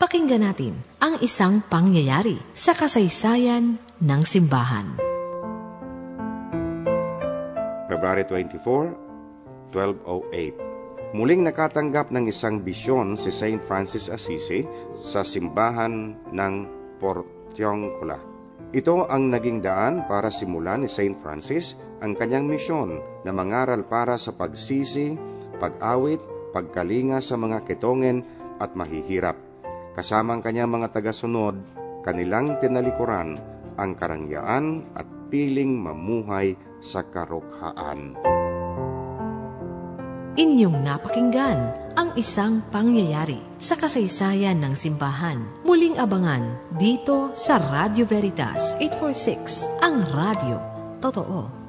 Pakinggan natin ang isang pangyayari sa kasaysayan ng simbahan. February 24, 1208 Muling nakatanggap ng isang bisyon si St. Francis Assisi sa simbahan ng Portiongcola. Ito ang naging daan para simulan ni St. Francis ang kanyang misyon na mangaral para sa pagsisi, pag-awit, pagkalinga sa mga ketongen at mahihirap. Kasama ang kanyang mga tagasunod, kanilang tinalikuran ang karangyaan at piling mamuhay sa karukhaan. Inyong napakinggan ang isang pangyayari sa kasaysayan ng simbahan. Muling abangan dito sa Radio Veritas 846, ang radio. Totoo.